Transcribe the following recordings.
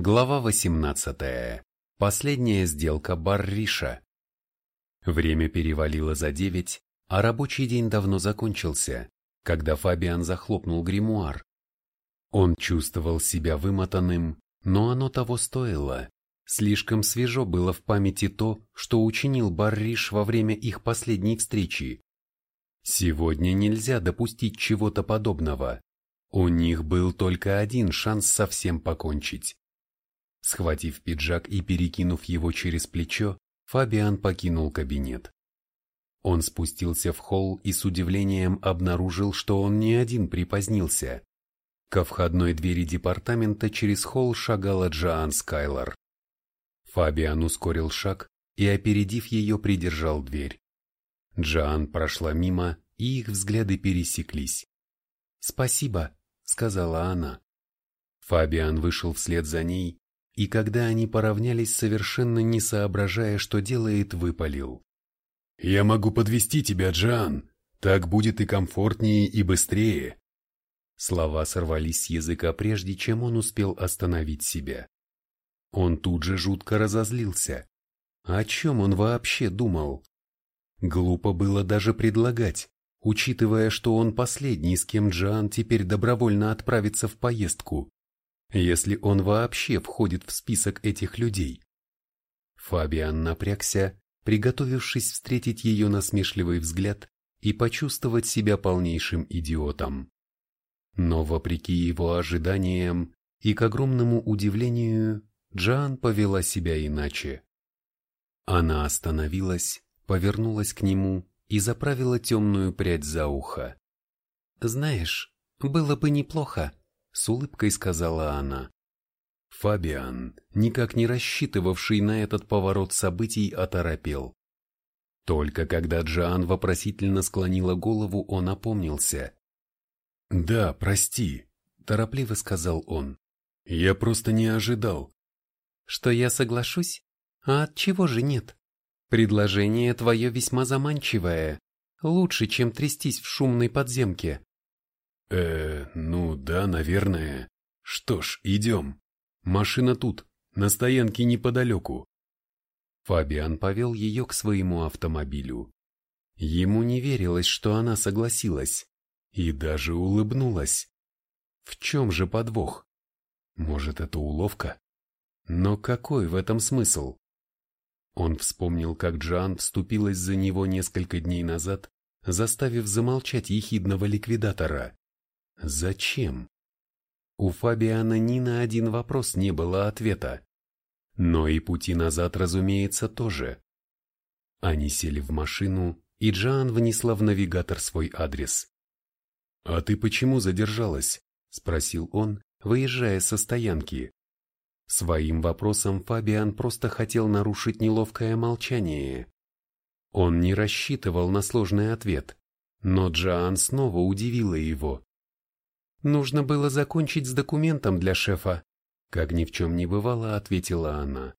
Глава 18. Последняя сделка Барриша. Время перевалило за девять, а рабочий день давно закончился, когда Фабиан захлопнул гримуар. Он чувствовал себя вымотанным, но оно того стоило. Слишком свежо было в памяти то, что учинил Барриш во время их последней встречи. Сегодня нельзя допустить чего-то подобного. У них был только один шанс совсем покончить. Схватив пиджак и перекинув его через плечо, Фабиан покинул кабинет. Он спустился в холл и с удивлением обнаружил, что он не один припозднился. Ко входной двери департамента через холл шагала Джоан Скайлор. Фабиан ускорил шаг и, опередив ее, придержал дверь. Джоан прошла мимо, и их взгляды пересеклись. «Спасибо», — сказала она. Фабиан вышел вслед за ней, и когда они поравнялись, совершенно не соображая, что делает, выпалил. «Я могу подвести тебя, Джан. Так будет и комфортнее, и быстрее». Слова сорвались с языка, прежде чем он успел остановить себя. Он тут же жутко разозлился. О чем он вообще думал? Глупо было даже предлагать, учитывая, что он последний, с кем Джан теперь добровольно отправится в поездку если он вообще входит в список этих людей. Фабиан напрягся, приготовившись встретить ее насмешливый взгляд и почувствовать себя полнейшим идиотом. Но вопреки его ожиданиям и к огромному удивлению, Джан повела себя иначе. Она остановилась, повернулась к нему и заправила темную прядь за ухо. «Знаешь, было бы неплохо, с улыбкой сказала она. Фабиан, никак не рассчитывавший на этот поворот событий, оторопел. Только когда Джоан вопросительно склонила голову, он опомнился. «Да, прости», – торопливо сказал он. «Я просто не ожидал». «Что я соглашусь? А от чего же нет? Предложение твое весьма заманчивое, лучше, чем трястись в шумной подземке. Э, ну да, наверное. Что ж, идем. Машина тут, на стоянке неподалеку. Фабиан повел ее к своему автомобилю. Ему не верилось, что она согласилась. И даже улыбнулась. В чем же подвох? Может, это уловка? Но какой в этом смысл? Он вспомнил, как Джан вступилась за него несколько дней назад, заставив замолчать ехидного ликвидатора. Зачем? У Фабиана ни на один вопрос не было ответа. Но и пути назад, разумеется, тоже. Они сели в машину, и Джоан внесла в навигатор свой адрес. «А ты почему задержалась?» – спросил он, выезжая со стоянки. Своим вопросом Фабиан просто хотел нарушить неловкое молчание. Он не рассчитывал на сложный ответ, но Джоан снова удивила его. Нужно было закончить с документом для шефа. Как ни в чем не бывало, ответила она.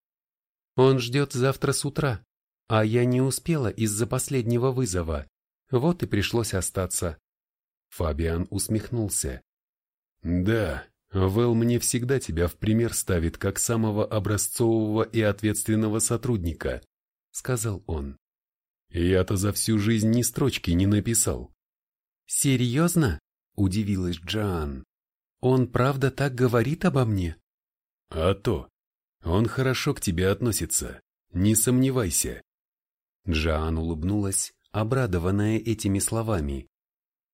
Он ждет завтра с утра, а я не успела из-за последнего вызова. Вот и пришлось остаться. Фабиан усмехнулся. Да, Вэл мне всегда тебя в пример ставит как самого образцового и ответственного сотрудника, сказал он. Я-то за всю жизнь ни строчки не написал. Серьезно? Удивилась Джоан. Он правда так говорит обо мне? А то. Он хорошо к тебе относится, не сомневайся. Джоан улыбнулась, обрадованная этими словами.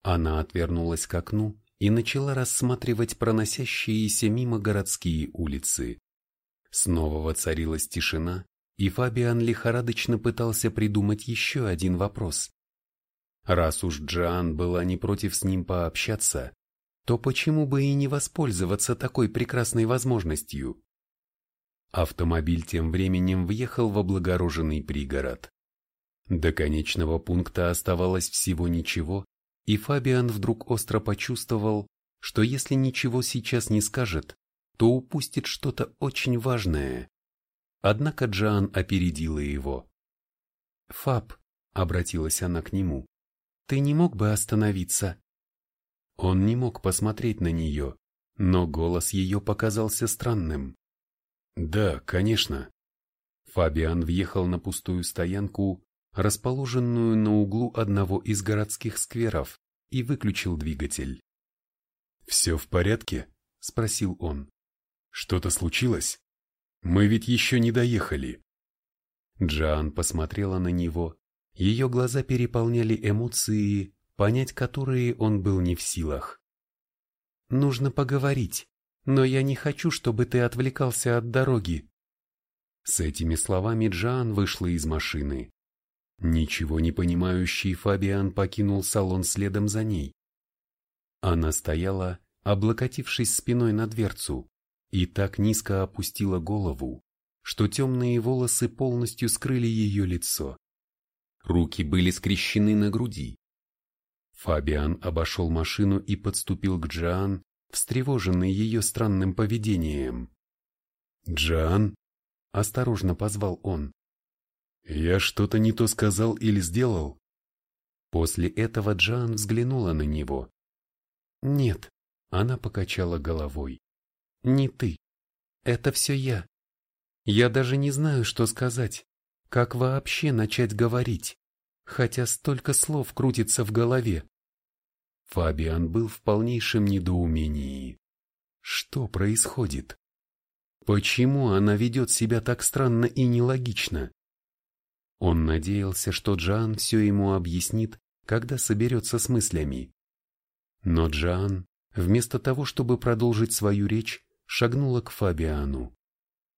Она отвернулась к окну и начала рассматривать проносящиеся мимо городские улицы. Снова воцарилась тишина, и Фабиан лихорадочно пытался придумать еще один вопрос. Раз уж Джоан была не против с ним пообщаться, то почему бы и не воспользоваться такой прекрасной возможностью? Автомобиль тем временем въехал в облагороженный пригород. До конечного пункта оставалось всего ничего, и Фабиан вдруг остро почувствовал, что если ничего сейчас не скажет, то упустит что-то очень важное. Однако Джоан опередила его. «Фаб», — обратилась она к нему, ты не мог бы остановиться?» Он не мог посмотреть на нее, но голос ее показался странным. Да, конечно. Фабиан въехал на пустую стоянку, расположенную на углу одного из городских скверов, и выключил двигатель. «Все в порядке?» – спросил он. «Что-то случилось? Мы ведь еще не доехали». Джоан посмотрела на него, ее глаза переполняли эмоции, понять которые он был не в силах. «Нужно поговорить, но я не хочу, чтобы ты отвлекался от дороги». С этими словами Джоан вышла из машины. Ничего не понимающий Фабиан покинул салон следом за ней. Она стояла, облокотившись спиной на дверцу, и так низко опустила голову, что темные волосы полностью скрыли ее лицо. Руки были скрещены на груди. Фабиан обошел машину и подступил к Джоан, встревоженный ее странным поведением. «Джоан?» – осторожно позвал он. «Я что-то не то сказал или сделал?» После этого Джоан взглянула на него. «Нет», – она покачала головой. «Не ты. Это все я. Я даже не знаю, что сказать, как вообще начать говорить, хотя столько слов крутится в голове». Фабиан был в полнейшем недоумении. Что происходит? Почему она ведет себя так странно и нелогично? Он надеялся, что Джан все ему объяснит, когда соберется с мыслями. Но Джан, вместо того, чтобы продолжить свою речь, шагнула к Фабиану.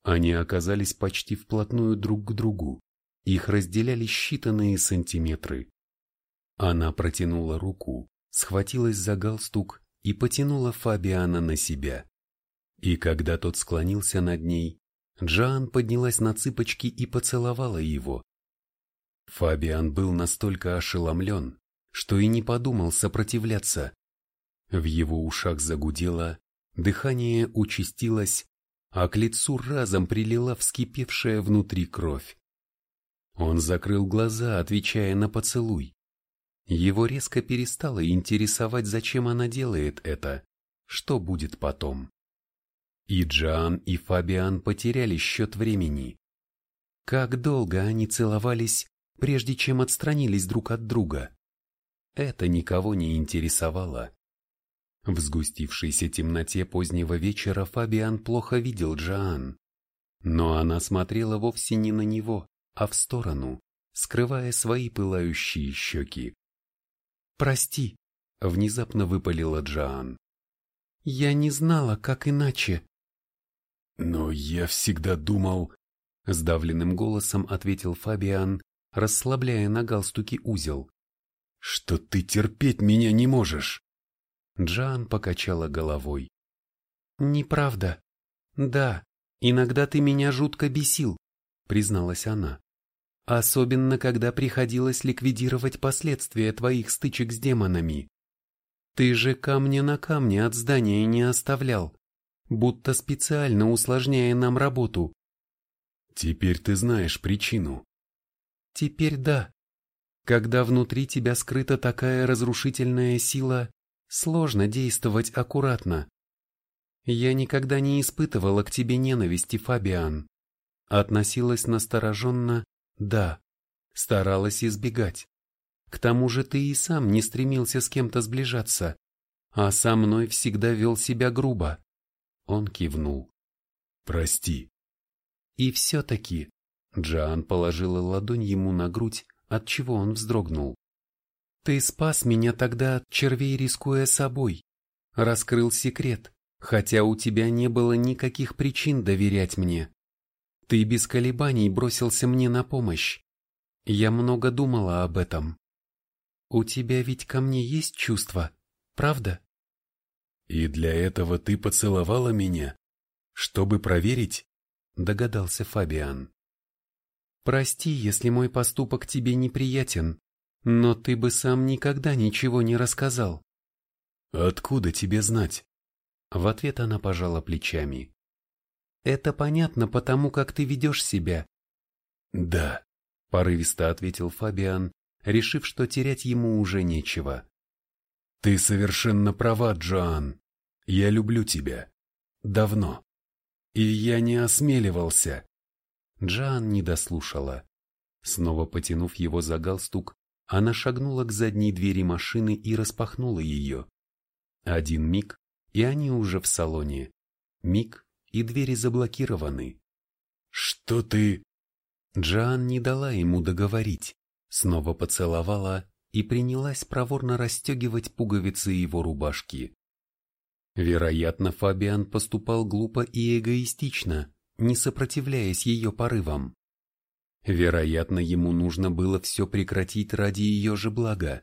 Они оказались почти вплотную друг к другу. Их разделяли считанные сантиметры. Она протянула руку, схватилась за галстук и потянула Фабиана на себя. И когда тот склонился над ней, Джан поднялась на цыпочки и поцеловала его. Фабиан был настолько ошеломлен, что и не подумал сопротивляться. В его ушах загудело, дыхание участилось, а к лицу разом прилила вскипевшая внутри кровь. Он закрыл глаза, отвечая на поцелуй. Его резко перестало интересовать, зачем она делает это, что будет потом. И Джан, и Фабиан потеряли счет времени. Как долго они целовались, прежде чем отстранились друг от друга. Это никого не интересовало. В сгустившейся темноте позднего вечера Фабиан плохо видел Джоан. Но она смотрела вовсе не на него, а в сторону, скрывая свои пылающие щеки. «Прости», — внезапно выпалила Джоан. «Я не знала, как иначе». «Но я всегда думал...» — сдавленным голосом ответил Фабиан, расслабляя на галстуке узел. «Что ты терпеть меня не можешь!» Джан покачала головой. «Неправда. Да, иногда ты меня жутко бесил», призналась она. «Особенно, когда приходилось ликвидировать последствия твоих стычек с демонами. Ты же камня на камне от здания не оставлял, будто специально усложняя нам работу». «Теперь ты знаешь причину», Теперь да. Когда внутри тебя скрыта такая разрушительная сила, сложно действовать аккуратно. Я никогда не испытывала к тебе ненависти, Фабиан. Относилась настороженно, да, старалась избегать. К тому же ты и сам не стремился с кем-то сближаться, а со мной всегда вел себя грубо. Он кивнул. Прости. И все-таки Джоан положила ладонь ему на грудь, от чего он вздрогнул. «Ты спас меня тогда от червей, рискуя собой. Раскрыл секрет, хотя у тебя не было никаких причин доверять мне. Ты без колебаний бросился мне на помощь. Я много думала об этом. У тебя ведь ко мне есть чувства, правда?» «И для этого ты поцеловала меня? Чтобы проверить?» – догадался Фабиан. Прости, если мой поступок тебе неприятен, но ты бы сам никогда ничего не рассказал. Откуда тебе знать? В ответ она пожала плечами. Это понятно потому, как ты ведешь себя. Да, порывисто ответил Фабиан, решив, что терять ему уже нечего. Ты совершенно права, Джоан. Я люблю тебя. Давно. И я не осмеливался. Джан не дослушала. Снова потянув его за галстук, она шагнула к задней двери машины и распахнула ее. Один миг, и они уже в салоне. Миг, и двери заблокированы. «Что ты...» Джан не дала ему договорить, снова поцеловала и принялась проворно расстегивать пуговицы его рубашки. Вероятно, Фабиан поступал глупо и эгоистично, не сопротивляясь ее порывам. Вероятно, ему нужно было все прекратить ради ее же блага.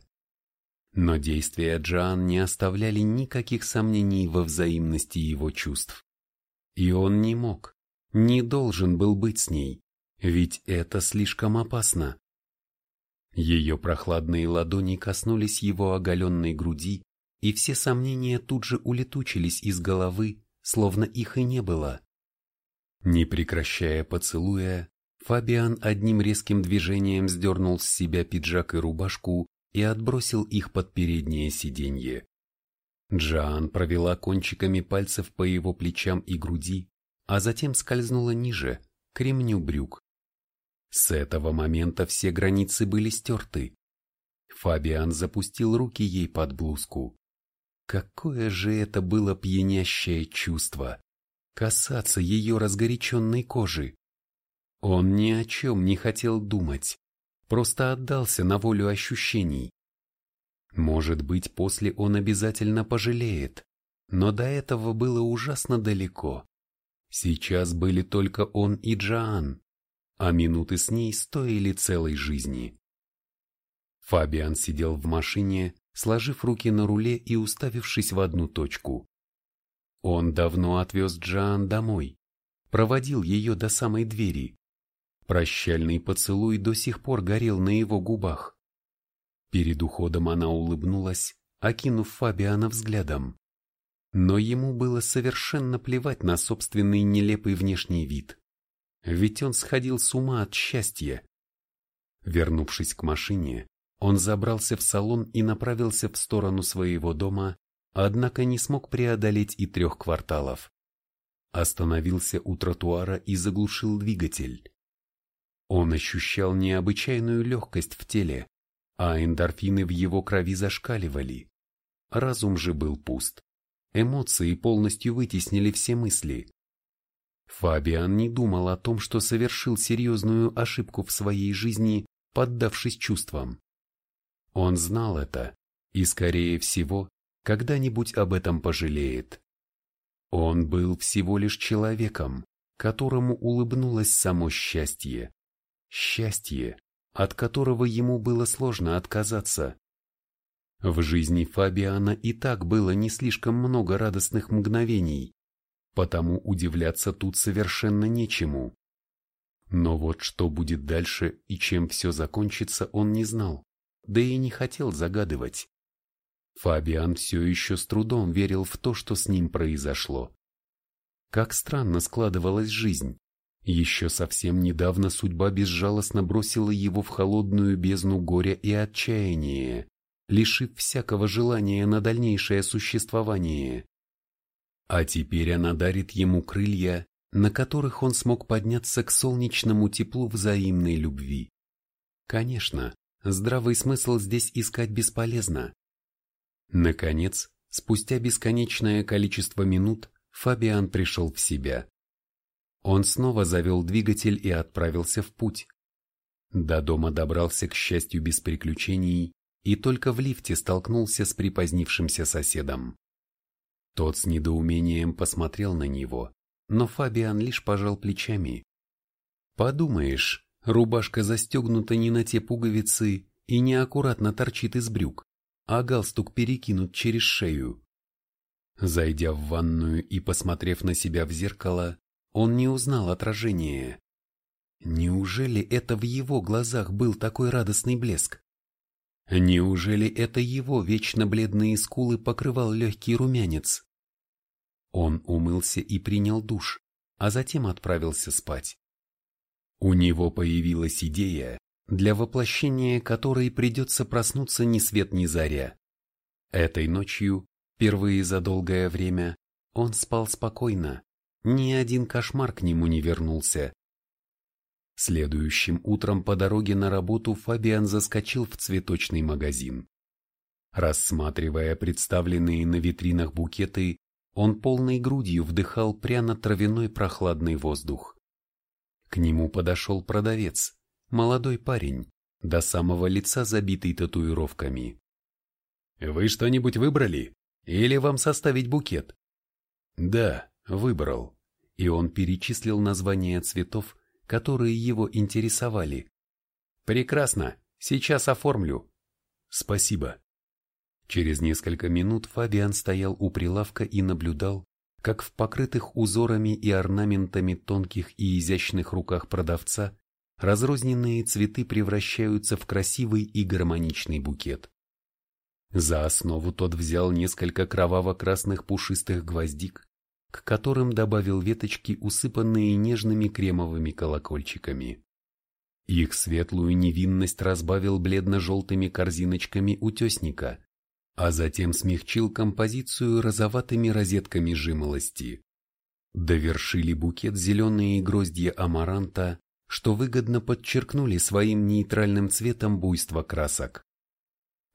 Но действия Джоан не оставляли никаких сомнений во взаимности его чувств. И он не мог, не должен был быть с ней, ведь это слишком опасно. Ее прохладные ладони коснулись его оголенной груди, и все сомнения тут же улетучились из головы, словно их и не было. Не прекращая поцелуя, Фабиан одним резким движением сдернул с себя пиджак и рубашку и отбросил их под переднее сиденье. Джоан провела кончиками пальцев по его плечам и груди, а затем скользнула ниже, к ремню брюк. С этого момента все границы были стерты. Фабиан запустил руки ей под блузку. Какое же это было пьянящее чувство! Касаться ее разгоряченной кожи. Он ни о чем не хотел думать, просто отдался на волю ощущений. Может быть, после он обязательно пожалеет, но до этого было ужасно далеко. Сейчас были только он и Джоан, а минуты с ней стоили целой жизни. Фабиан сидел в машине, сложив руки на руле и уставившись в одну точку. Он давно отвез Джоан домой, проводил ее до самой двери. Прощальный поцелуй до сих пор горел на его губах. Перед уходом она улыбнулась, окинув Фабиана взглядом. Но ему было совершенно плевать на собственный нелепый внешний вид. Ведь он сходил с ума от счастья. Вернувшись к машине, он забрался в салон и направился в сторону своего дома, однако не смог преодолеть и трех кварталов. Остановился у тротуара и заглушил двигатель. Он ощущал необычайную легкость в теле, а эндорфины в его крови зашкаливали. Разум же был пуст. Эмоции полностью вытеснили все мысли. Фабиан не думал о том, что совершил серьезную ошибку в своей жизни, поддавшись чувствам. Он знал это и, скорее всего, когда-нибудь об этом пожалеет. Он был всего лишь человеком, которому улыбнулось само счастье. Счастье, от которого ему было сложно отказаться. В жизни Фабиана и так было не слишком много радостных мгновений, потому удивляться тут совершенно нечему. Но вот что будет дальше и чем все закончится, он не знал, да и не хотел загадывать. Фабиан все еще с трудом верил в то, что с ним произошло. Как странно складывалась жизнь. Еще совсем недавно судьба безжалостно бросила его в холодную бездну горя и отчаяния, лишив всякого желания на дальнейшее существование. А теперь она дарит ему крылья, на которых он смог подняться к солнечному теплу взаимной любви. Конечно, здравый смысл здесь искать бесполезно. Наконец, спустя бесконечное количество минут, Фабиан пришел в себя. Он снова завел двигатель и отправился в путь. До дома добрался, к счастью, без приключений, и только в лифте столкнулся с припозднившимся соседом. Тот с недоумением посмотрел на него, но Фабиан лишь пожал плечами. «Подумаешь, рубашка застегнута не на те пуговицы и неаккуратно торчит из брюк а галстук перекинут через шею. Зайдя в ванную и посмотрев на себя в зеркало, он не узнал отражения. Неужели это в его глазах был такой радостный блеск? Неужели это его вечно бледные скулы покрывал легкий румянец? Он умылся и принял душ, а затем отправился спать. У него появилась идея, для воплощения которой придется проснуться ни свет ни заря. Этой ночью, впервые за долгое время, он спал спокойно, ни один кошмар к нему не вернулся. Следующим утром по дороге на работу Фабиан заскочил в цветочный магазин. Рассматривая представленные на витринах букеты, он полной грудью вдыхал пряно-травяной прохладный воздух. К нему подошел продавец, молодой парень, до самого лица забитый татуировками. «Вы что-нибудь выбрали? Или вам составить букет?» «Да, выбрал». И он перечислил названия цветов, которые его интересовали. «Прекрасно, сейчас оформлю». «Спасибо». Через несколько минут Фабиан стоял у прилавка и наблюдал, как в покрытых узорами и орнаментами тонких и изящных руках продавца разрозненные цветы превращаются в красивый и гармоничный букет. За основу тот взял несколько кроваво-красных пушистых гвоздик, к которым добавил веточки, усыпанные нежными кремовыми колокольчиками. Их светлую невинность разбавил бледно-желтыми корзиночками утесника, а затем смягчил композицию розоватыми розетками жимолости. Довершили букет зеленые гроздья амаранта, что выгодно подчеркнули своим нейтральным цветом буйство красок.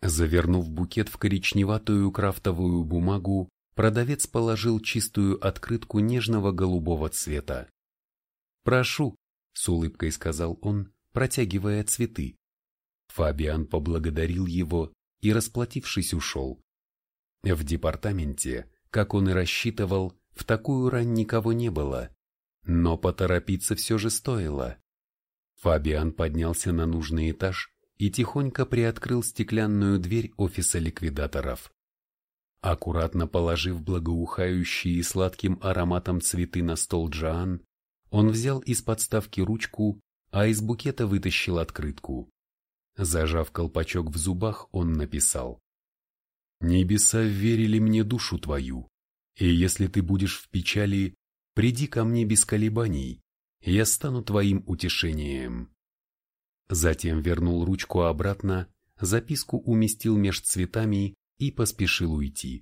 Завернув букет в коричневатую крафтовую бумагу, продавец положил чистую открытку нежного голубого цвета. «Прошу», — с улыбкой сказал он, протягивая цветы. Фабиан поблагодарил его и, расплатившись, ушел. В департаменте, как он и рассчитывал, в такую рань никого не было, но поторопиться все же стоило. Фабиан поднялся на нужный этаж и тихонько приоткрыл стеклянную дверь офиса ликвидаторов. Аккуратно положив благоухающие сладким ароматом цветы на стол Джоан, он взял из подставки ручку, а из букета вытащил открытку. Зажав колпачок в зубах, он написал. «Небеса верили мне душу твою, и если ты будешь в печали, приди ко мне без колебаний, я стану твоим утешением». Затем вернул ручку обратно, записку уместил меж цветами и поспешил уйти.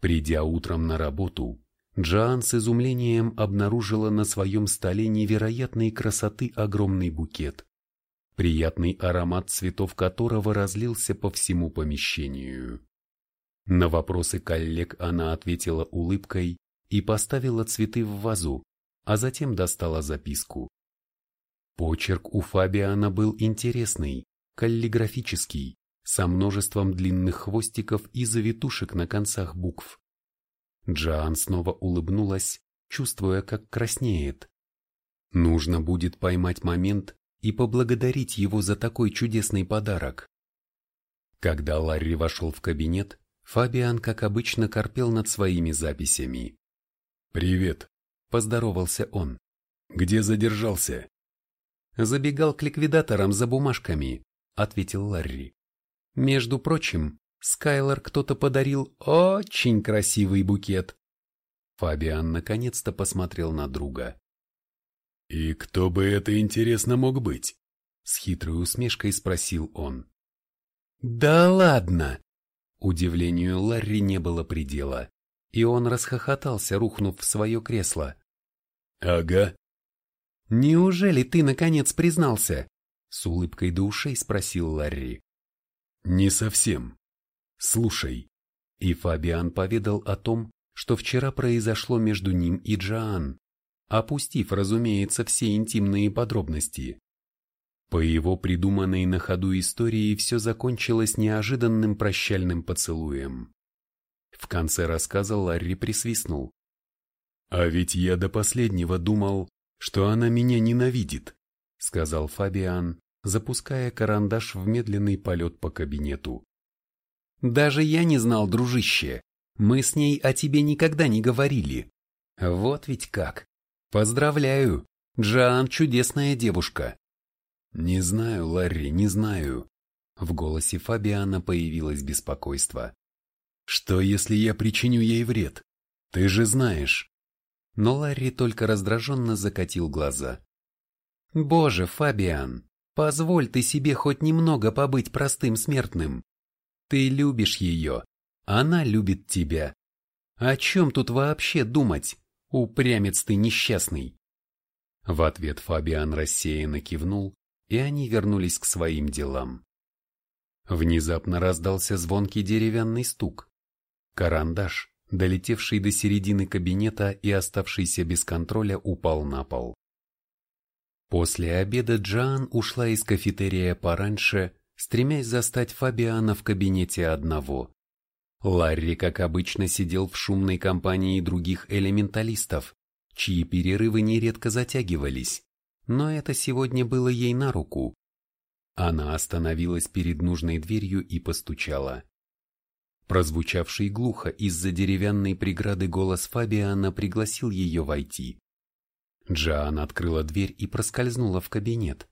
Придя утром на работу, Джоан с изумлением обнаружила на своем столе невероятной красоты огромный букет приятный аромат цветов которого разлился по всему помещению. На вопросы коллег она ответила улыбкой и поставила цветы в вазу, а затем достала записку. Почерк у Фабиана был интересный, каллиграфический, со множеством длинных хвостиков и завитушек на концах букв. Джоан снова улыбнулась, чувствуя, как краснеет. Нужно будет поймать момент, и поблагодарить его за такой чудесный подарок. Когда Ларри вошел в кабинет, Фабиан, как обычно, корпел над своими записями. «Привет», – поздоровался он. «Где задержался?» «Забегал к ликвидаторам за бумажками», – ответил Ларри. «Между прочим, Скайлор кто-то подарил очень красивый букет». Фабиан наконец-то посмотрел на друга. «И кто бы это, интересно, мог быть?» С хитрой усмешкой спросил он. «Да ладно!» Удивлению Ларри не было предела, и он расхохотался, рухнув в свое кресло. «Ага». «Неужели ты, наконец, признался?» С улыбкой до ушей спросил Ларри. «Не совсем. Слушай». И Фабиан поведал о том, что вчера произошло между ним и Джоан опустив, разумеется, все интимные подробности. По его придуманной на ходу истории все закончилось неожиданным прощальным поцелуем. В конце рассказа Ларри присвистнул. «А ведь я до последнего думал, что она меня ненавидит», сказал Фабиан, запуская карандаш в медленный полет по кабинету. «Даже я не знал, дружище. Мы с ней о тебе никогда не говорили. Вот ведь как. Поздравляю, Джоан чудесная девушка. Не знаю, Ларри, не знаю. В голосе Фабиана появилось беспокойство. Что, если я причиню ей вред? Ты же знаешь. Но Ларри только раздраженно закатил глаза. Боже, Фабиан, позволь ты себе хоть немного побыть простым смертным. Ты любишь ее, она любит тебя. О чем тут вообще думать? Упрямец ты несчастный. В ответ Фабиан рассеянно кивнул, и они вернулись к своим делам. Внезапно раздался звонкий деревянный стук. Карандаш, долетевший до середины кабинета и оставшийся без контроля, упал на пол. После обеда Джан ушла из кафетерия пораньше, стремясь застать Фабиана в кабинете одного. Ларри, как обычно, сидел в шумной компании других элементалистов, чьи перерывы нередко затягивались, но это сегодня было ей на руку. Она остановилась перед нужной дверью и постучала. Прозвучавший глухо из-за деревянной преграды голос Фабиана пригласил ее войти. Джоан открыла дверь и проскользнула в кабинет.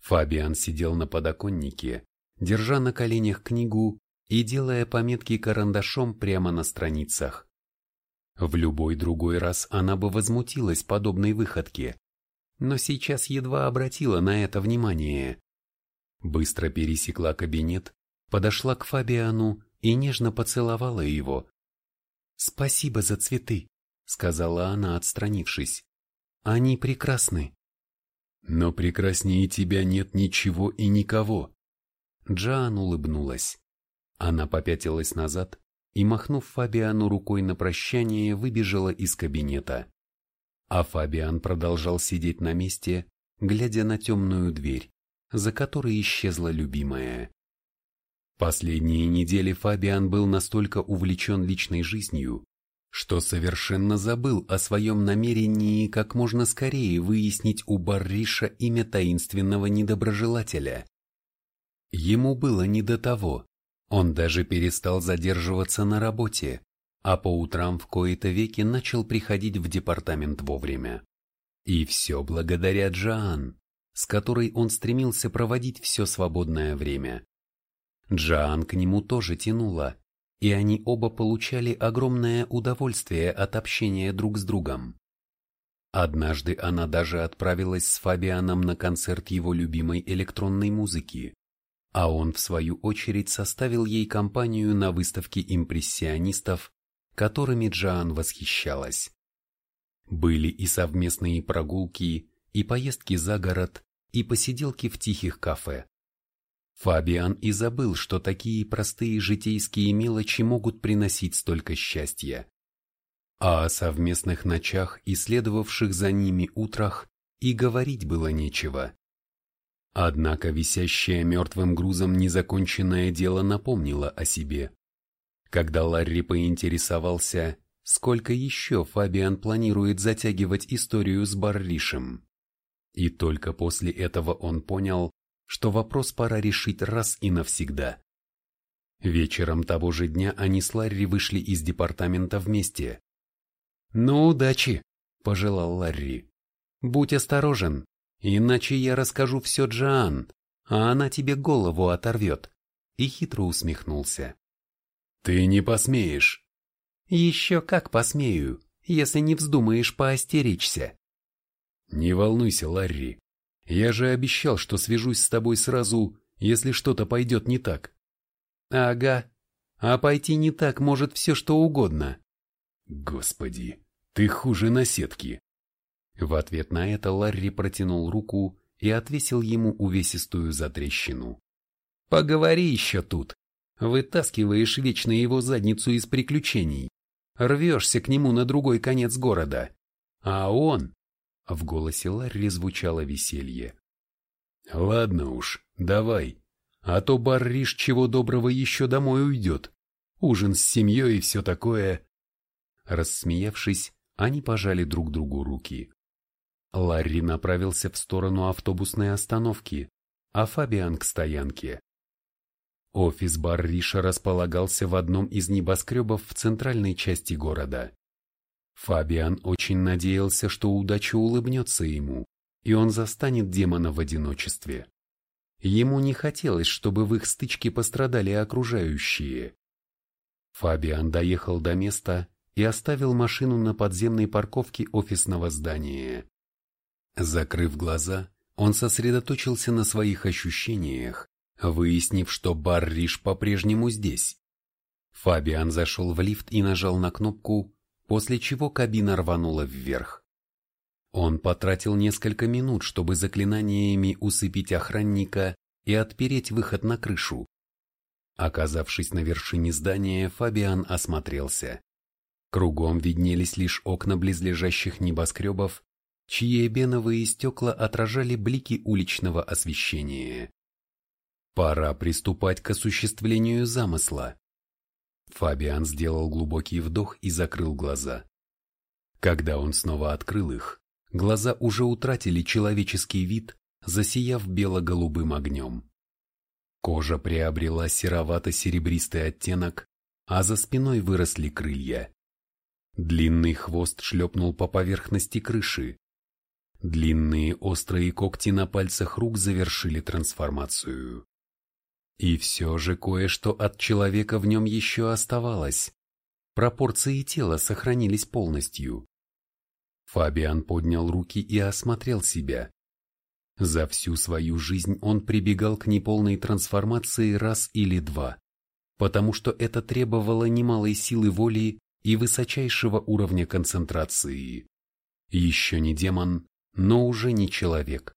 Фабиан сидел на подоконнике, держа на коленях книгу и делая пометки карандашом прямо на страницах. В любой другой раз она бы возмутилась подобной выходке, но сейчас едва обратила на это внимание. Быстро пересекла кабинет, подошла к Фабиану и нежно поцеловала его. «Спасибо за цветы», — сказала она, отстранившись. Они прекрасны. Но прекраснее тебя нет ничего и никого. Джоан улыбнулась. Она попятилась назад и, махнув Фабиану рукой на прощание, выбежала из кабинета. А Фабиан продолжал сидеть на месте, глядя на темную дверь, за которой исчезла любимая. Последние недели Фабиан был настолько увлечен личной жизнью, что совершенно забыл о своем намерении как можно скорее выяснить у Барриша имя таинственного недоброжелателя. Ему было не до того, он даже перестал задерживаться на работе, а по утрам в кои-то веки начал приходить в департамент вовремя. И все благодаря Джоан, с которой он стремился проводить все свободное время. Джоан к нему тоже тянула, и они оба получали огромное удовольствие от общения друг с другом. Однажды она даже отправилась с Фабианом на концерт его любимой электронной музыки, а он в свою очередь составил ей компанию на выставке импрессионистов, которыми Джоан восхищалась. Были и совместные прогулки, и поездки за город, и посиделки в тихих кафе. Фабиан и забыл, что такие простые житейские мелочи могут приносить столько счастья. А о совместных ночах и следовавших за ними утрах и говорить было нечего. Однако висящее мертвым грузом незаконченное дело напомнило о себе. Когда Ларри поинтересовался, сколько еще Фабиан планирует затягивать историю с Барришем. И только после этого он понял, что вопрос пора решить раз и навсегда. Вечером того же дня они с Ларри вышли из департамента вместе. «Ну, удачи!» – пожелал Ларри. «Будь осторожен, иначе я расскажу все Джоан, а она тебе голову оторвет!» И хитро усмехнулся. «Ты не посмеешь!» «Еще как посмею, если не вздумаешь поостеречься!» «Не волнуйся, Ларри, я же обещал, что свяжусь с тобой сразу, если что-то пойдет не так. Ага. А пойти не так может все что угодно. Господи, ты хуже наседки. В ответ на это Ларри протянул руку и отвесил ему увесистую затрещину. Поговори еще тут. Вытаскиваешь вечно его задницу из приключений. Рвешься к нему на другой конец города. А он в голосе Ларри звучало веселье. «Ладно уж, давай, а то Барриш чего доброго еще домой уйдет. Ужин с семьей и все такое». Рассмеявшись, они пожали друг другу руки. Ларри направился в сторону автобусной остановки, а Фабиан к стоянке. Офис Барриша располагался в одном из небоскребов в центральной части города. Фабиан очень надеялся, что удача улыбнется ему, и он застанет демона в одиночестве. Ему не хотелось, чтобы в их стычке пострадали окружающие. Фабиан доехал до места и оставил машину на подземной парковке офисного здания. Закрыв глаза, он сосредоточился на своих ощущениях, выяснив, что Барриш по-прежнему здесь. Фабиан зашел в лифт и нажал на кнопку после чего кабина рванула вверх. Он потратил несколько минут, чтобы заклинаниями усыпить охранника и отпереть выход на крышу. Оказавшись на вершине здания, Фабиан осмотрелся. Кругом виднелись лишь окна близлежащих небоскребов, чьи эбеновые стекла отражали блики уличного освещения. Пора приступать к осуществлению замысла. Фабиан сделал глубокий вдох и закрыл глаза. Когда он снова открыл их, глаза уже утратили человеческий вид, засияв бело-голубым огнем. Кожа приобрела серовато-серебристый оттенок, а за спиной выросли крылья. Длинный хвост шлепнул по поверхности крыши. Длинные острые когти на пальцах рук завершили трансформацию. И все же кое-что от человека в нем еще оставалось. Пропорции тела сохранились полностью. Фабиан поднял руки и осмотрел себя. За всю свою жизнь он прибегал к неполной трансформации раз или два, потому что это требовало немалой силы воли и высочайшего уровня концентрации. Еще не демон, но уже не человек.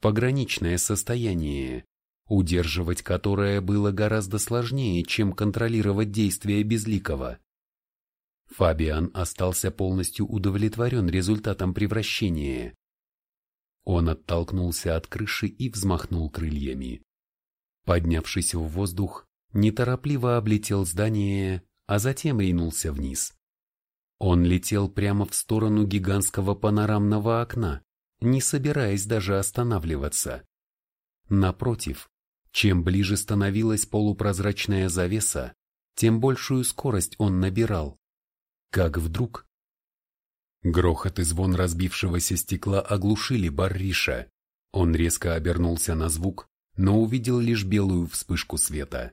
Пограничное состояние, удерживать которое было гораздо сложнее, чем контролировать действия Безликого. Фабиан остался полностью удовлетворен результатом превращения. Он оттолкнулся от крыши и взмахнул крыльями. Поднявшись в воздух, неторопливо облетел здание, а затем ринулся вниз. Он летел прямо в сторону гигантского панорамного окна, не собираясь даже останавливаться. Напротив, чем ближе становилась полупрозрачная завеса, тем большую скорость он набирал. Как вдруг... Грохот и звон разбившегося стекла оглушили Барриша. Он резко обернулся на звук, но увидел лишь белую вспышку света.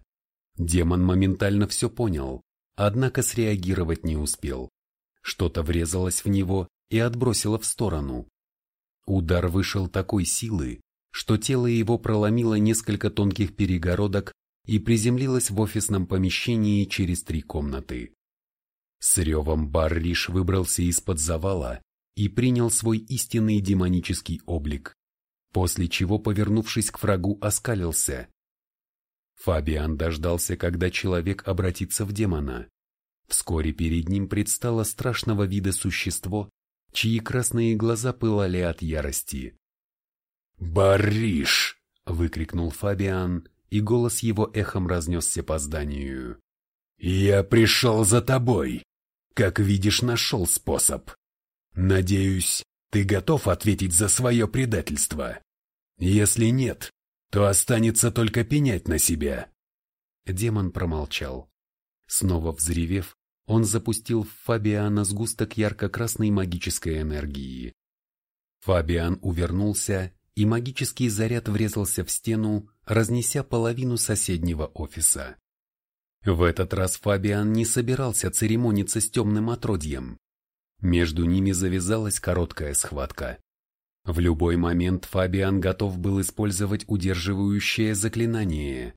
Демон моментально все понял, однако среагировать не успел. Что-то врезалось в него и отбросило в сторону. Удар вышел такой силы, что тело его проломило несколько тонких перегородок и приземлилось в офисном помещении через три комнаты. С ревом Барриш выбрался из-под завала и принял свой истинный демонический облик, после чего, повернувшись к врагу, оскалился. Фабиан дождался, когда человек обратится в демона. Вскоре перед ним предстало страшного вида существо, чьи красные глаза пылали от ярости. «Бариш!» — выкрикнул Фабиан, и голос его эхом разнесся по зданию. «Я пришел за тобой! Как видишь, нашел способ. Надеюсь, ты готов ответить за свое предательство? Если нет, то останется только пенять на себя». Демон промолчал. Снова взревев, он запустил в Фабиана сгусток ярко-красной магической энергии. Фабиан увернулся и магический заряд врезался в стену, разнеся половину соседнего офиса. В этот раз Фабиан не собирался церемониться с темным отродьем. Между ними завязалась короткая схватка. В любой момент Фабиан готов был использовать удерживающее заклинание.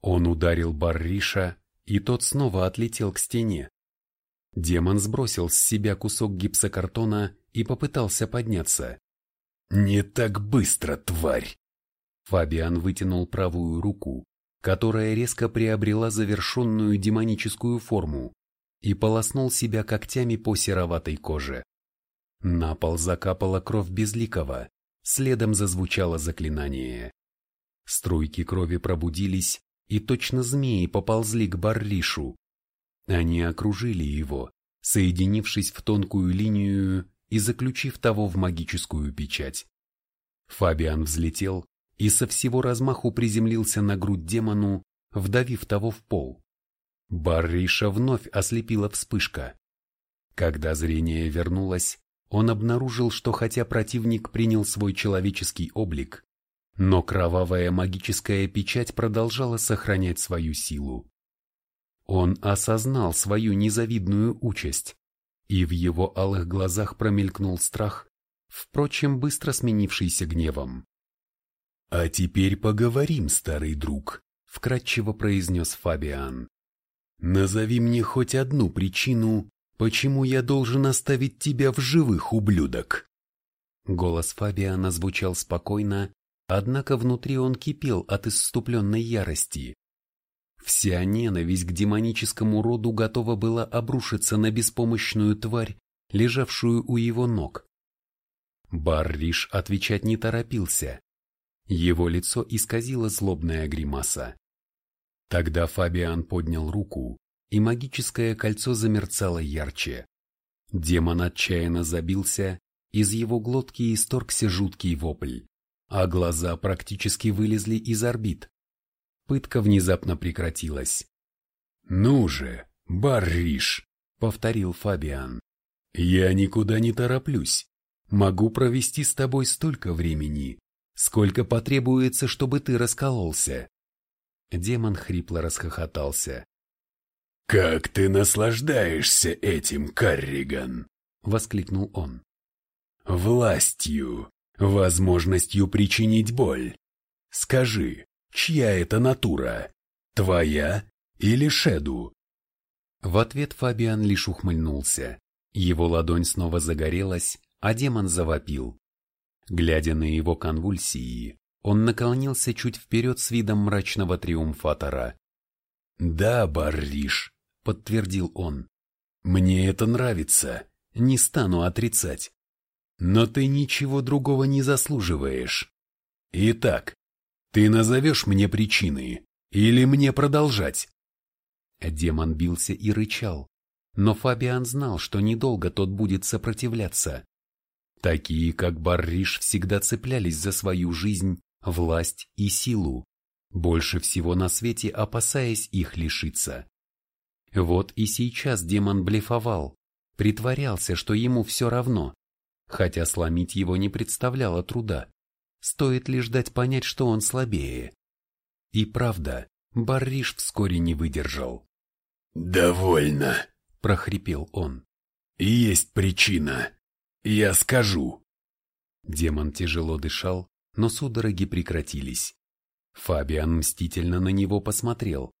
Он ударил Барриша, и тот снова отлетел к стене. Демон сбросил с себя кусок гипсокартона и попытался подняться. «Не так быстро, тварь!» Фабиан вытянул правую руку, которая резко приобрела завершенную демоническую форму, и полоснул себя когтями по сероватой коже. На пол закапала кровь безликого, следом зазвучало заклинание. Струйки крови пробудились, и точно змеи поползли к Барришу. Они окружили его, соединившись в тонкую линию и заключив того в магическую печать. Фабиан взлетел и со всего размаху приземлился на грудь демону, вдавив того в пол. Барриша вновь ослепила вспышка. Когда зрение вернулось, он обнаружил, что хотя противник принял свой человеческий облик, но кровавая магическая печать продолжала сохранять свою силу. Он осознал свою незавидную участь и в его алых глазах промелькнул страх, впрочем, быстро сменившийся гневом. «А теперь поговорим, старый друг», — вкратчиво произнес Фабиан. «Назови мне хоть одну причину, почему я должен оставить тебя в живых, ублюдок?» Голос Фабиана звучал спокойно, однако внутри он кипел от исступленной ярости. Вся ненависть к демоническому роду готова была обрушиться на беспомощную тварь, лежавшую у его ног. Барриш отвечать не торопился. Его лицо исказило злобная гримаса. Тогда Фабиан поднял руку, и магическое кольцо замерцало ярче. Демон отчаянно забился, из его глотки исторгся жуткий вопль, а глаза практически вылезли из орбит. Пытка внезапно прекратилась. «Ну же, Барриш!» — повторил Фабиан. «Я никуда не тороплюсь. Могу провести с тобой столько времени, сколько потребуется, чтобы ты раскололся». Демон хрипло расхохотался. «Как ты наслаждаешься этим, Карриган!» — воскликнул он. «Властью, возможностью причинить боль. Скажи, Чья это натура? Твоя или Шеду? В ответ Фабиан лишь ухмыльнулся. Его ладонь снова загорелась, а демон завопил. Глядя на его конвульсии, он наклонился чуть вперед с видом мрачного триумфатора. «Да, Барриш», — подтвердил он, — «мне это нравится, не стану отрицать. Но ты ничего другого не заслуживаешь. Итак, ты назовешь мне причины, или мне продолжать? Демон бился и рычал, но Фабиан знал, что недолго тот будет сопротивляться. Такие, как Барриш, всегда цеплялись за свою жизнь, власть и силу, больше всего на свете опасаясь их лишиться. Вот и сейчас демон блефовал, притворялся, что ему все равно, хотя сломить его не представляло труда. Стоит лишь дать понять, что он слабее. И правда, Барриш вскоре не выдержал. «Довольно», — прохрипел он. «Есть причина. Я скажу». Демон тяжело дышал, но судороги прекратились. Фабиан мстительно на него посмотрел.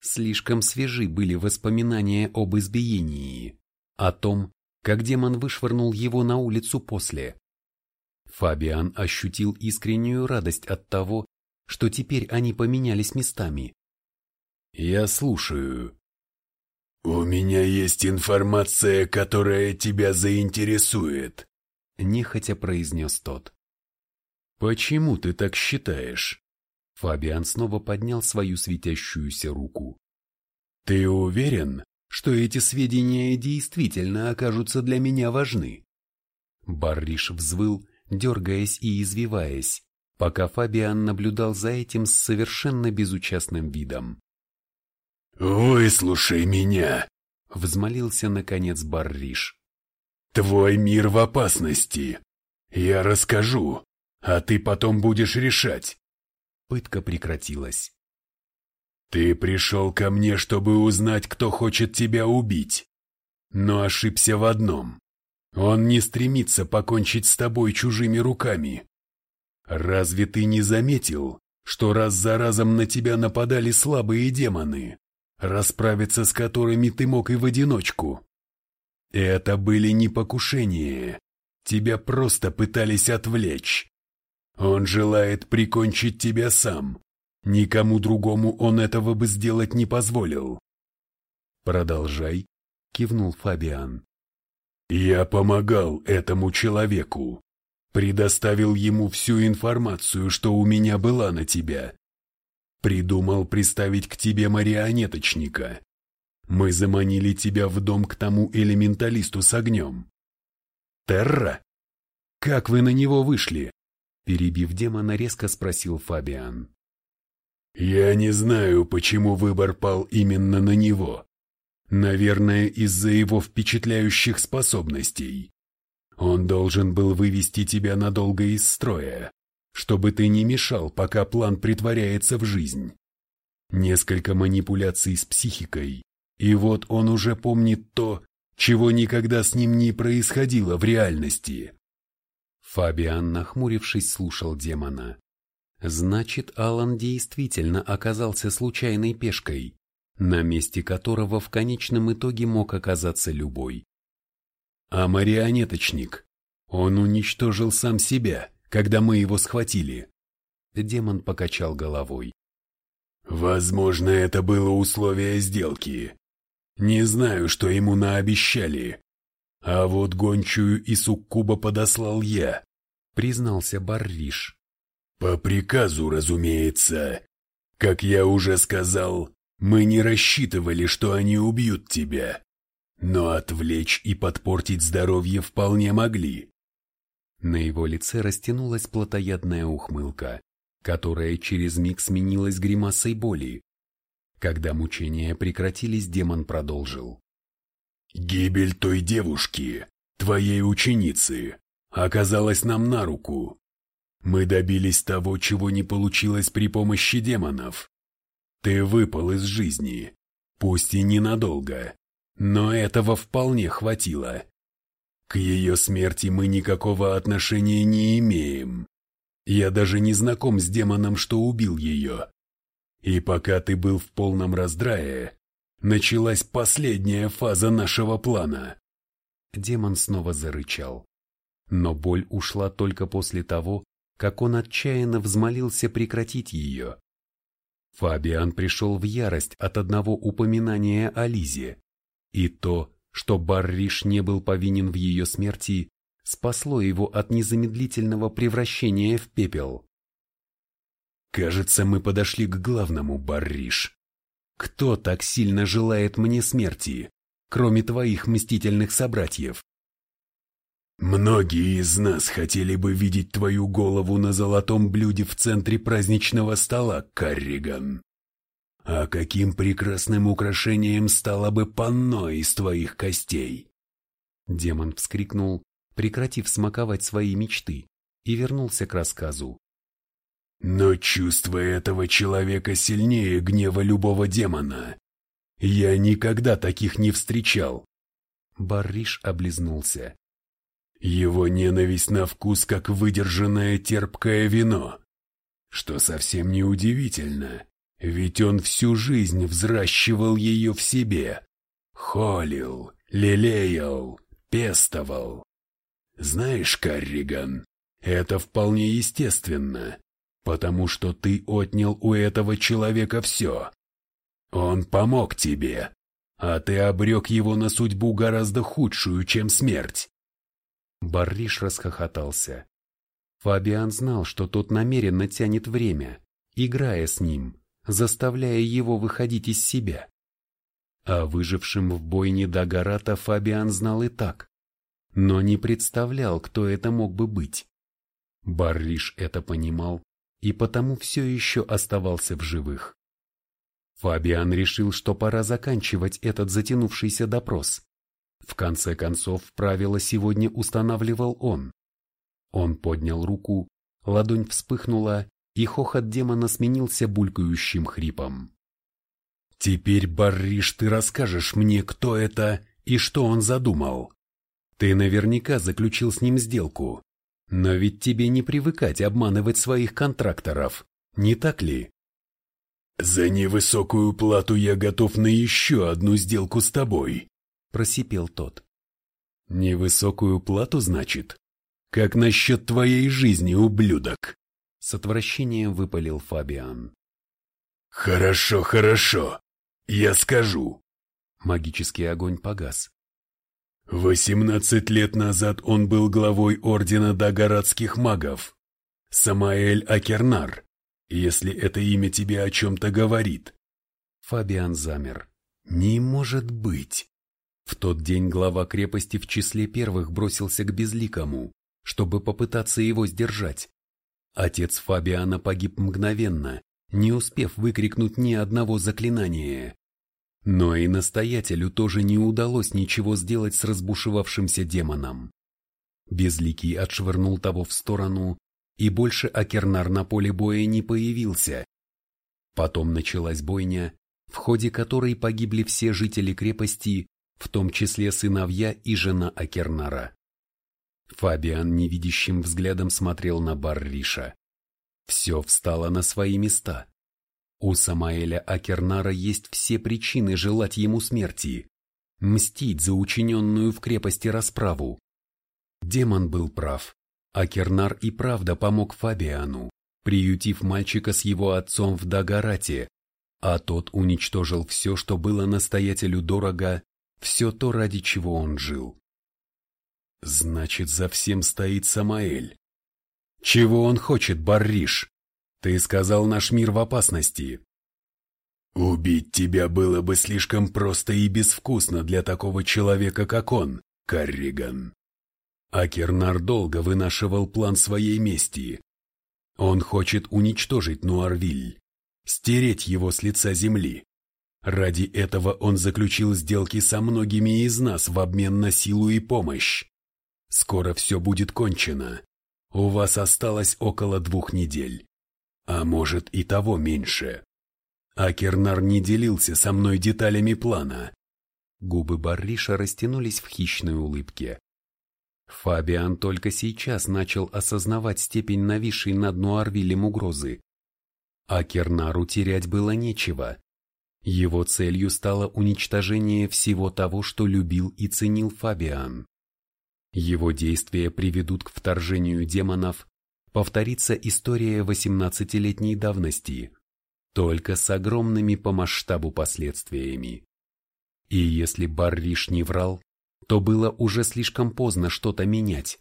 Слишком свежи были воспоминания об избиении, о том, как демон вышвырнул его на улицу после. Фабиан ощутил искреннюю радость от того, что теперь они поменялись местами. «Я слушаю». «У меня есть информация, которая тебя заинтересует», — нехотя произнес тот. «Почему ты так считаешь?» Фабиан снова поднял свою светящуюся руку. «Ты уверен, что эти сведения действительно окажутся для меня важны?» Барриш взвыл дергаясь и извиваясь, пока Фабиан наблюдал за этим с совершенно безучастным видом. «Выслушай меня!» — взмолился наконец Барриш. «Твой мир в опасности. Я расскажу, а ты потом будешь решать». Пытка прекратилась. «Ты пришел ко мне, чтобы узнать, кто хочет тебя убить. Но ошибся в одном. Он не стремится покончить с тобой чужими руками. Разве ты не заметил, что раз за разом на тебя нападали слабые демоны, расправиться с которыми ты мог и в одиночку? Это были не покушения, тебя просто пытались отвлечь. Он желает прикончить тебя сам, никому другому он этого бы сделать не позволил. Продолжай, кивнул Фабиан. Я помогал этому человеку, предоставил ему всю информацию, что у меня была на тебя. Придумал приставить к тебе марионеточника. Мы заманили тебя в дом к тому элементалисту с огнем. Терра? Как вы на него вышли? Перебив демона, резко спросил Фабиан. Я не знаю, почему выбор пал именно на него. Наверное, из-за его впечатляющих способностей. Он должен был вывести тебя надолго из строя, чтобы ты не мешал, пока план притворяется в жизнь. Несколько манипуляций с психикой, и вот он уже помнит то, чего никогда с ним не происходило в реальности. Фабиан, нахмурившись, слушал демона. Значит, Алан действительно оказался случайной пешкой. На месте которого в конечном итоге мог оказаться любой. А марионеточник, он уничтожил сам себя, когда мы его схватили. Демон покачал головой. Возможно, это было условие сделки. Не знаю, что ему наобещали. А вот гончую и суккуба подослал я, признался Барриш. По приказу, разумеется. Как я уже сказал, мы не рассчитывали, что они убьют тебя. Но отвлечь и подпортить здоровье вполне могли. На его лице растянулась плотоядная ухмылка, которая через миг сменилась гримасой боли. Когда мучения прекратились, демон продолжил. «Гибель той девушки, твоей ученицы, оказалась нам на руку. Мы добились того, чего не получилось при помощи демонов. Ты выпал из жизни, пусть и ненадолго, но этого вполне хватило. К ее смерти мы никакого отношения не имеем. Я даже не знаком с демоном, что убил ее. И пока ты был в полном раздрае, началась последняя фаза нашего плана. Демон снова зарычал. Но боль ушла только после того, как он отчаянно взмолился прекратить ее. Фабиан пришел в ярость от одного упоминания о Лизе, и то, что Барриш не был повинен в ее смерти, спасло его от незамедлительного превращения в пепел. «Кажется, мы подошли к главному, Барриш. Кто так сильно желает мне смерти, кроме твоих мстительных собратьев?» Многие из нас хотели бы видеть твою голову на золотом блюде в центре праздничного стола, Карриган. А каким прекрасным украшением стало бы панно из твоих костей? Демон вскрикнул, прекратив смаковать свои мечты, и вернулся к рассказу. Но чувство этого человека сильнее гнева любого демона. Я никогда таких не встречал. Барриш облизнулся. Его ненависть на вкус, как выдержанное терпкое вино. Что совсем не удивительно, ведь он всю жизнь взращивал ее в себе. Холил, лелеял, пестовал. Знаешь, Карриган, это вполне естественно, потому что ты отнял у этого человека все. Он помог тебе, а ты обрек его на судьбу гораздо худшую, чем смерть. Барриш расхохотался. Фабиан знал, что тот намеренно тянет время, играя с ним, заставляя его выходить из себя. А выжившим в бойне Дагарата Фабиан знал и так, но не представлял, кто это мог бы быть. Барриш это понимал и потому все еще оставался в живых. Фабиан решил, что пора заканчивать этот затянувшийся допрос. В конце концов, правила сегодня устанавливал он. Он поднял руку, ладонь вспыхнула, и хохот демона сменился булькающим хрипом. «Теперь, Барриш, ты расскажешь мне, кто это и что он задумал. Ты наверняка заключил с ним сделку, но ведь тебе не привыкать обманывать своих контракторов, не так ли?» «За невысокую плату я готов на еще одну сделку с тобой», просипел тот. «Невысокую плату, значит? Как насчет твоей жизни, ублюдок?» С отвращением выпалил Фабиан. «Хорошо, хорошо. Я скажу». Магический огонь погас. Восемнадцать лет назад он был главой Ордена Дагорадских магов. Самаэль Акернар, если это имя тебе о чем-то говорит. Фабиан замер. Не может быть. В тот день глава крепости в числе первых бросился к Безликому, чтобы попытаться его сдержать. Отец Фабиана погиб мгновенно, не успев выкрикнуть ни одного заклинания. Но и настоятелю тоже не удалось ничего сделать с разбушевавшимся демоном. Безликий отшвырнул того в сторону, и больше Акернар на поле боя не появился. Потом началась бойня, в ходе которой погибли все жители крепости, в том числе сыновья и жена Акернара. Фабиан невидящим взглядом смотрел на Барриша. Все встало на свои места. У Самаэля Акернара есть все причины желать ему смерти, мстить за учиненную в крепости расправу. Демон был прав. Акернар и правда помог Фабиану, приютив мальчика с его отцом в Дагарате, а тот уничтожил все, что было настоятелю дорого, все то, ради чего он жил. Значит, за всем стоит Самаэль. Чего он хочет, Барриш? Ты сказал, наш мир в опасности. Убить тебя было бы слишком просто и безвкусно для такого человека, как он, Карриган. Акернар долго вынашивал план своей мести. Он хочет уничтожить Нуарвиль, стереть его с лица земли. Ради этого он заключил сделки со многими из нас в обмен на силу и помощь. Скоро все будет кончено. У вас осталось около двух недель. А может и того меньше. Акернар не делился со мной деталями плана. Губы Барриша растянулись в хищной улыбке. Фабиан только сейчас начал осознавать степень нависшей над Нуарвилем угрозы. Акернару терять было нечего. Его целью стало уничтожение всего того, что любил и ценил Фабиан. Его действия приведут к вторжению демонов, повторится история 18-летней давности, только с огромными по масштабу последствиями. И если Барриш не врал, то было уже слишком поздно что-то менять.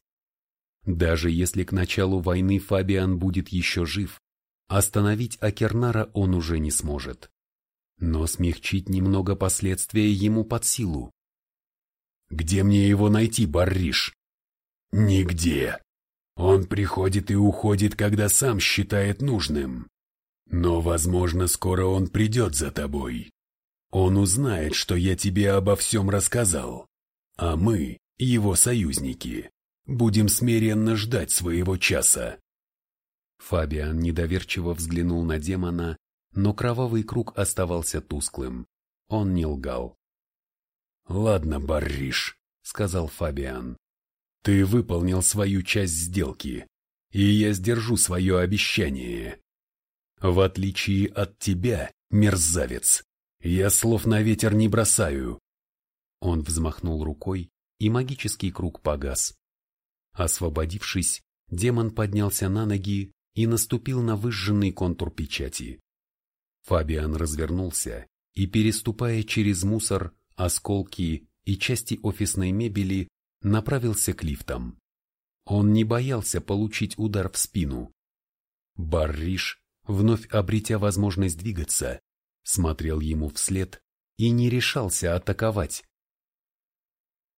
Даже если к началу войны Фабиан будет еще жив, остановить Акернара он уже не сможет. Но смягчить немного последствия ему под силу. Где мне его найти, Барриш? Нигде. Он приходит и уходит, когда сам считает нужным. Но, возможно, скоро он придет за тобой. Он узнает, что я тебе обо всем рассказал. А мы, его союзники, будем смиренно ждать своего часа. Фабиан недоверчиво взглянул на демона, но кровавый круг оставался тусклым. Он не лгал. «Ладно, Барриш», — сказал Фабиан. «Ты выполнил свою часть сделки, и я сдержу свое обещание. В отличие от тебя, мерзавец, я слов на ветер не бросаю». Он взмахнул рукой, и магический круг погас. Освободившись, демон поднялся на ноги и наступил на выжженный контур печати. Фабиан развернулся и, переступая через мусор, осколки и части офисной мебели, направился к лифтам. Он не боялся получить удар в спину. Барриш, вновь обретя возможность двигаться, смотрел ему вслед и не решался атаковать,